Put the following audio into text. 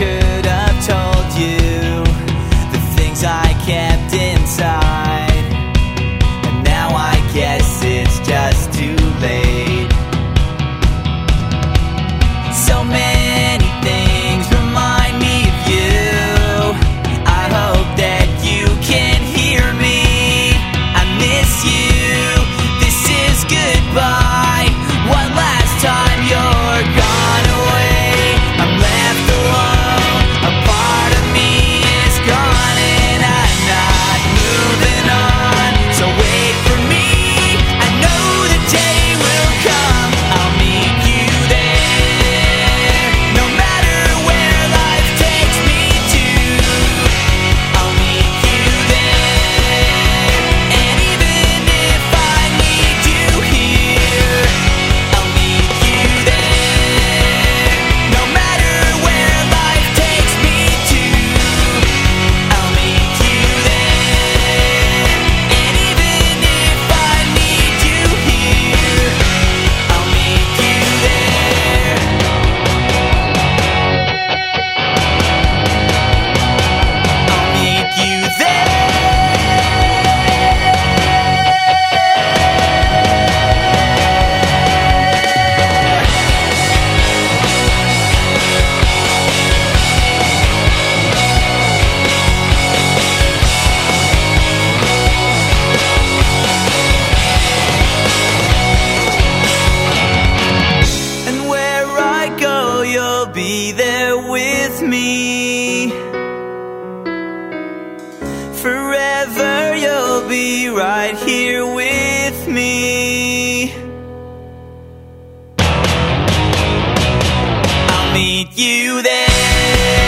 Okay. be there with me. Forever you'll be right here with me. I'll meet you there.